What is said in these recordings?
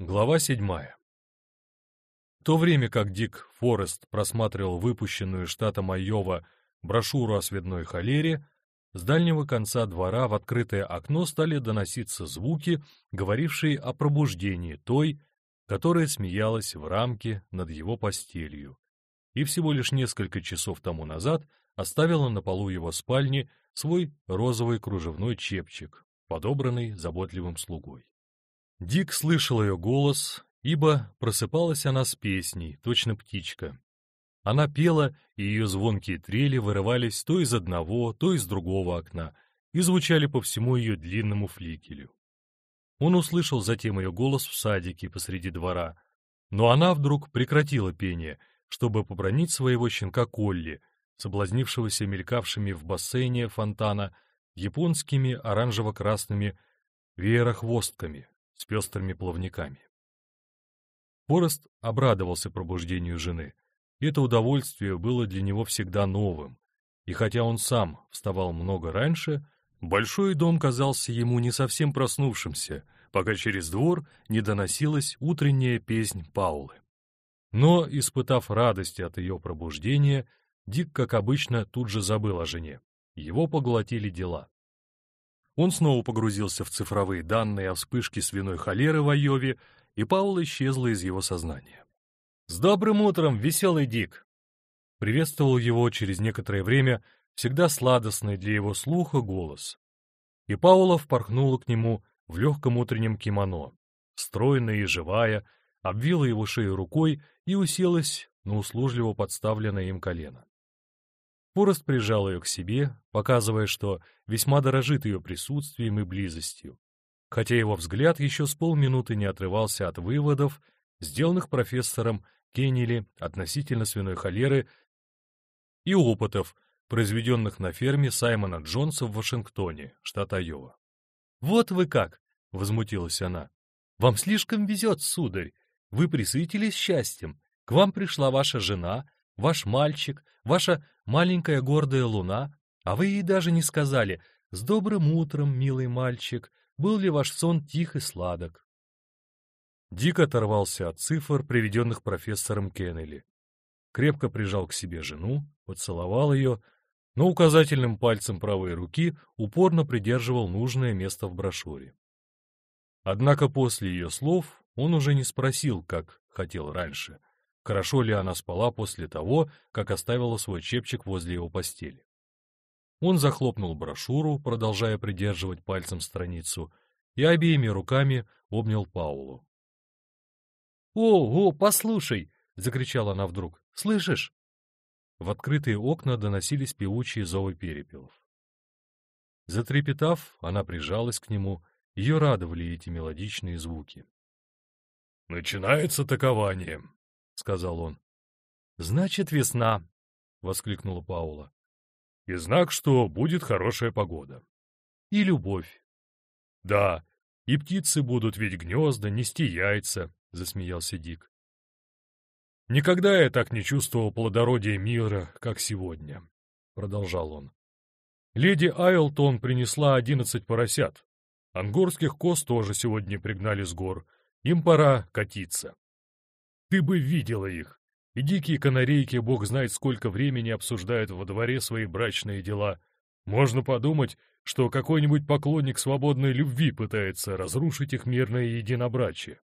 Глава седьмая. В то время как Дик Форест просматривал выпущенную штатом Айова брошюру о свиной холере, с дальнего конца двора в открытое окно стали доноситься звуки, говорившие о пробуждении той, которая смеялась в рамке над его постелью, и всего лишь несколько часов тому назад оставила на полу его спальни свой розовый кружевной чепчик, подобранный заботливым слугой. Дик слышал ее голос, ибо просыпалась она с песней, точно птичка. Она пела, и ее звонкие трели вырывались то из одного, то из другого окна и звучали по всему ее длинному фликелю. Он услышал затем ее голос в садике посреди двора, но она вдруг прекратила пение, чтобы побронить своего щенка Колли, соблазнившегося мелькавшими в бассейне фонтана японскими оранжево-красными веерохвостками, с пестрыми плавниками. Форест обрадовался пробуждению жены. Это удовольствие было для него всегда новым, и хотя он сам вставал много раньше, большой дом казался ему не совсем проснувшимся, пока через двор не доносилась утренняя песнь Паулы. Но, испытав радость от ее пробуждения, Дик, как обычно, тут же забыл о жене. Его поглотили дела. Он снова погрузился в цифровые данные о вспышке свиной холеры в Айове, и Паула исчезла из его сознания. «С добрым утром, веселый Дик!» Приветствовал его через некоторое время всегда сладостный для его слуха голос. И Паула впорхнула к нему в легком утреннем кимоно, стройная и живая, обвила его шею рукой и уселась на услужливо подставленное им колено. Форест прижал ее к себе, показывая, что весьма дорожит ее присутствием и близостью, хотя его взгляд еще с полминуты не отрывался от выводов, сделанных профессором Кеннели относительно свиной холеры и опытов, произведенных на ферме Саймона Джонса в Вашингтоне, штат Айова. «Вот вы как!» — возмутилась она. «Вам слишком везет, сударь. Вы присытились счастьем. К вам пришла ваша жена, ваш мальчик, ваша маленькая гордая луна, а вы ей даже не сказали «С добрым утром, милый мальчик, был ли ваш сон тих и сладок?» Дик оторвался от цифр, приведенных профессором Кеннелли. Крепко прижал к себе жену, поцеловал ее, но указательным пальцем правой руки упорно придерживал нужное место в брошюре. Однако после ее слов он уже не спросил, как хотел раньше, хорошо ли она спала после того, как оставила свой чепчик возле его постели. Он захлопнул брошюру, продолжая придерживать пальцем страницу, и обеими руками обнял Паулу. «О, о, послушай!» — закричала она вдруг. «Слышишь?» В открытые окна доносились певучие зовы перепелов. Затрепетав, она прижалась к нему, ее радовали эти мелодичные звуки. «Начинается такование», — сказал он. «Значит, весна!» — воскликнула Паула. «И знак, что будет хорошая погода». «И любовь». «Да, и птицы будут ведь гнезда, нести яйца», — засмеялся Дик. «Никогда я так не чувствовал плодородия мира, как сегодня», — продолжал он. «Леди Айлтон принесла одиннадцать поросят. Ангорских коз тоже сегодня пригнали с гор. Им пора катиться. Ты бы видела их. И дикие канарейки, бог знает, сколько времени обсуждают во дворе свои брачные дела. Можно подумать, что какой-нибудь поклонник свободной любви пытается разрушить их мирное единобрачие,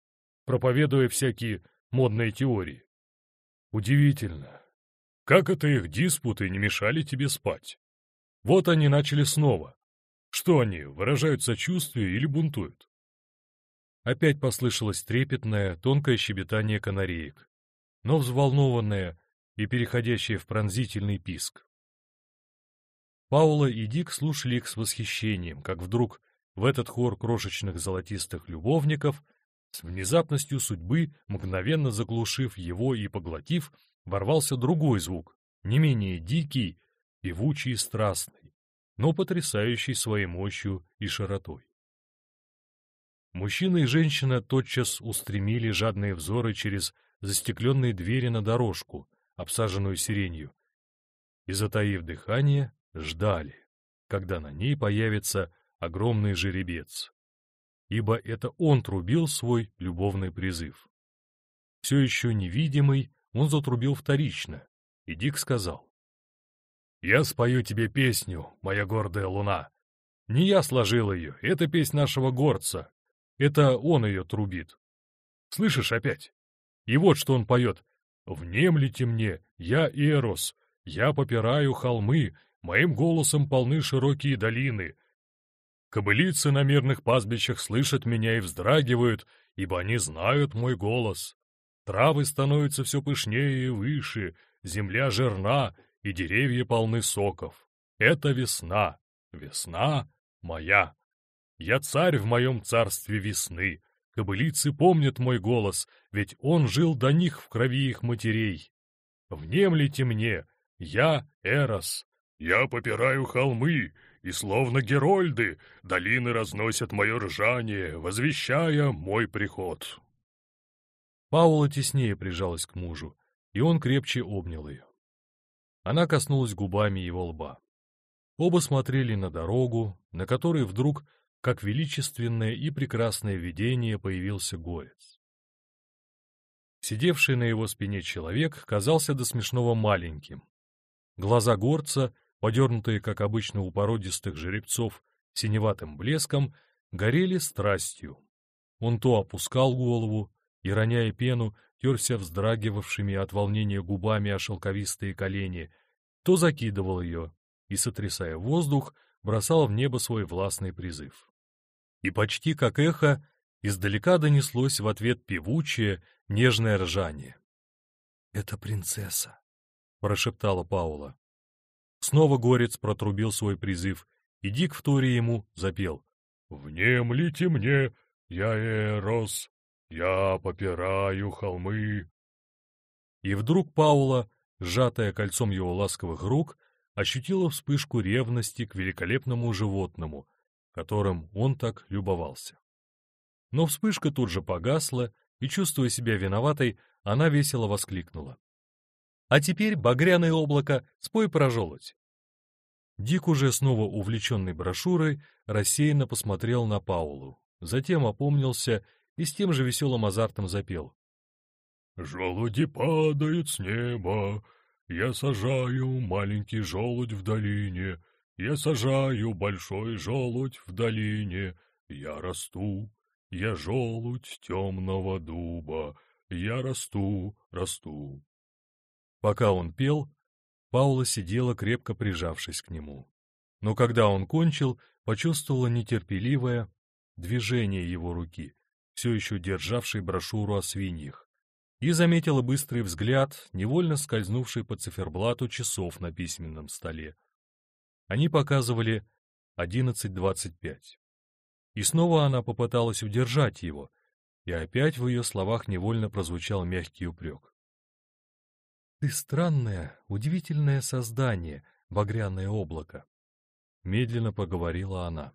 проповедуя всякие модные теории. Удивительно. Как это их диспуты не мешали тебе спать? Вот они начали снова. Что они, выражают сочувствие или бунтуют? Опять послышалось трепетное, тонкое щебетание канареек, но взволнованное и переходящее в пронзительный писк. Паула и Дик слушали их с восхищением, как вдруг в этот хор крошечных золотистых любовников, с внезапностью судьбы, мгновенно заглушив его и поглотив, ворвался другой звук, не менее дикий, певучий и страстный, но потрясающий своей мощью и широтой. Мужчина и женщина тотчас устремили жадные взоры через застекленные двери на дорожку, обсаженную сиренью, и, затаив дыхание, ждали, когда на ней появится огромный жеребец. ибо это он трубил свой любовный призыв. Все еще невидимый, он затрубил вторично, и Дик сказал. «Я спою тебе песню, моя гордая луна. Не я сложил ее, это песнь нашего горца. Это он ее трубит. Слышишь опять? И вот что он поет. «Внемлите мне, я Эрос, я попираю холмы, моим голосом полны широкие долины. Кобылицы на мирных пастбищах слышат меня и вздрагивают, ибо они знают мой голос. Травы становятся все пышнее и выше, земля жирна, и деревья полны соков. Это весна, весна моя. Я царь в моем царстве весны. Кобылицы помнят мой голос, ведь он жил до них в крови их матерей. Внемлите мне, я Эрос. Я попираю холмы, и словно герольды долины разносят мое ржание, возвещая мой приход. Паула теснее прижалась к мужу, и он крепче обнял ее. Она коснулась губами его лба. Оба смотрели на дорогу, на которой вдруг, как величественное и прекрасное видение, появился горец. Сидевший на его спине человек казался до смешного маленьким. Глаза горца, подернутые, как обычно у породистых жеребцов, синеватым блеском, горели страстью. Он то опускал голову, и, роняя пену, терся вздрагивавшими от волнения губами о шелковистые колени, то закидывал ее и, сотрясая воздух, бросал в небо свой властный призыв. И почти как эхо издалека донеслось в ответ певучее, нежное ржание. «Это принцесса», — прошептала Паула. Снова горец протрубил свой призыв, и Дик в туре ему запел. «Внемлите мне, я Эрос, я попираю холмы. И вдруг Паула, сжатая кольцом его ласковых рук, ощутила вспышку ревности к великолепному животному, которым он так любовался. Но вспышка тут же погасла, и, чувствуя себя виноватой, она весело воскликнула. «А теперь, багряное облако, спой про желудь!» Дик, уже снова увлеченный брошюрой, рассеянно посмотрел на Паулу, затем опомнился и с тем же веселым азартом запел. «Желуди падают с неба, я сажаю маленький желудь в долине, я сажаю большой желудь в долине, я расту, я желудь темного дуба, я расту, расту». Пока он пел, Паула сидела, крепко прижавшись к нему. Но когда он кончил, почувствовала нетерпеливое движение его руки, все еще державший брошюру о свиньях, и заметила быстрый взгляд, невольно скользнувший по циферблату часов на письменном столе. Они показывали 11.25. И снова она попыталась удержать его, и опять в ее словах невольно прозвучал мягкий упрек. «Ты странное, удивительное создание, багряное облако», — медленно поговорила она.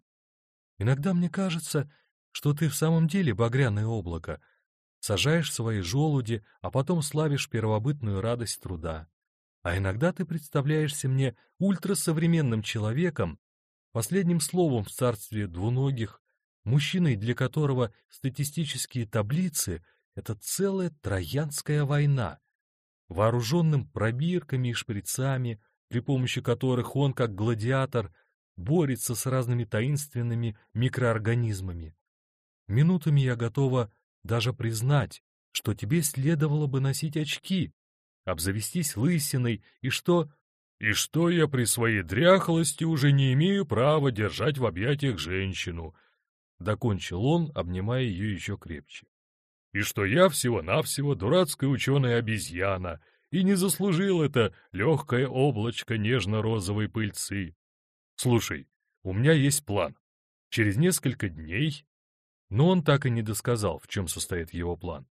«Иногда мне кажется, что ты в самом деле багряное облако, сажаешь свои желуди, а потом славишь первобытную радость труда. А иногда ты представляешься мне ультрасовременным человеком, последним словом в царстве двуногих, мужчиной, для которого статистические таблицы — это целая троянская война, вооруженным пробирками и шприцами, при помощи которых он, как гладиатор, борется с разными таинственными микроорганизмами. Минутами я готова даже признать, что тебе следовало бы носить очки, обзавестись лысиной, и что... И что я при своей дряхлости уже не имею права держать в объятиях женщину, — докончил он, обнимая ее еще крепче. И что я всего-навсего дурацкая ученая обезьяна, и не заслужил это легкое облачко нежно-розовой пыльцы. Слушай, у меня есть план. Через несколько дней но он так и не досказал, в чем состоит его план.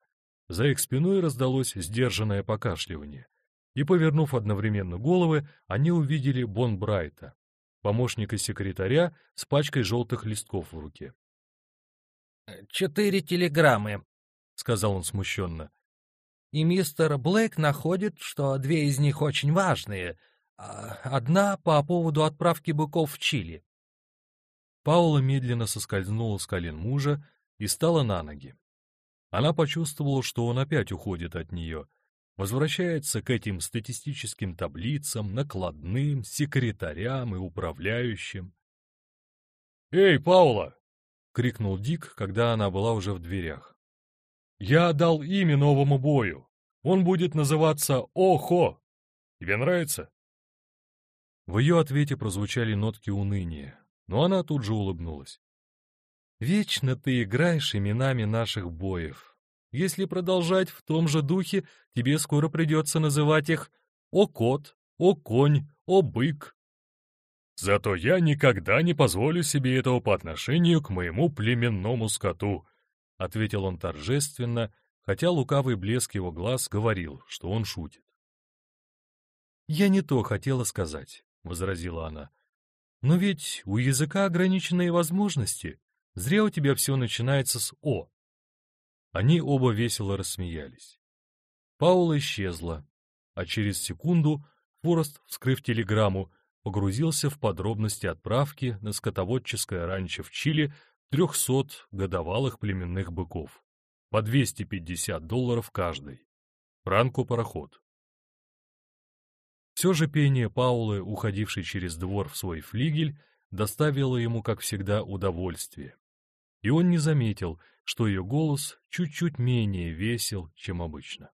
За их спиной раздалось сдержанное покашливание. И, повернув одновременно головы, они увидели Бон Брайта, помощника секретаря с пачкой желтых листков в руке. «Четыре телеграммы», — сказал он смущенно. «И мистер Блэк находит, что две из них очень важные. А одна по поводу отправки быков в Чили. Паула медленно соскользнула с колен мужа и стала на ноги. Она почувствовала, что он опять уходит от нее, возвращается к этим статистическим таблицам, накладным, секретарям и управляющим. «Эй, Паула!» — крикнул Дик, когда она была уже в дверях. «Я дал имя новому бою. Он будет называться Охо. Тебе нравится?» В ее ответе прозвучали нотки уныния, но она тут же улыбнулась. «Вечно ты играешь именами наших боев. Если продолжать в том же духе, тебе скоро придется называть их «О кот», «О конь», «О бык». Зато я никогда не позволю себе этого по отношению к моему племенному скоту, — ответил он торжественно, хотя лукавый блеск его глаз говорил, что он шутит. «Я не то хотела сказать», — возразила она. «Но ведь у языка ограниченные возможности. Зря у тебя все начинается с «о». Они оба весело рассмеялись. Паула исчезла, а через секунду Форест, вскрыв телеграмму, погрузился в подробности отправки на скотоводческое ранчо в Чили трехсот годовалых племенных быков, по 250 долларов каждый. Франко-пароход. Все же пение Паулы, уходившей через двор в свой флигель, доставило ему, как всегда, удовольствие. И он не заметил, что ее голос чуть-чуть менее весел, чем обычно.